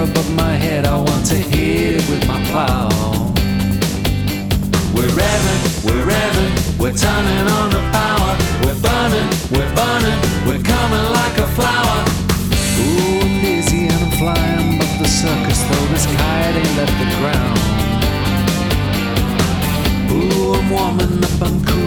above my head. I want to hit it with my plow. We're revving, we're revving, we're turning on the power. We're burning, we're burning, we're coming like a flower. Ooh, I'm dizzy and I'm flying above the circus, though this kite ain't left the ground. Ooh, I'm warming up, I'm cooling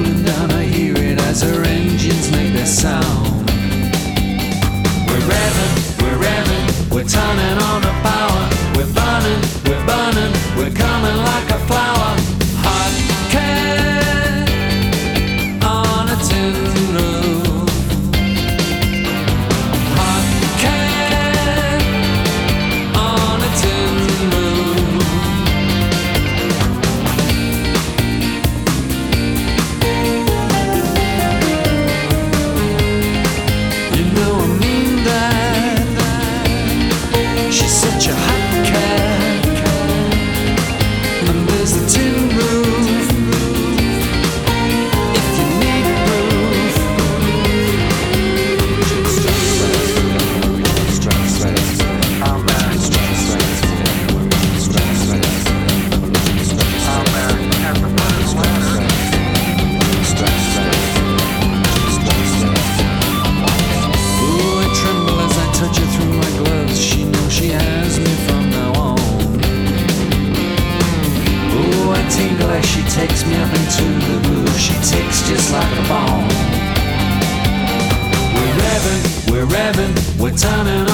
turning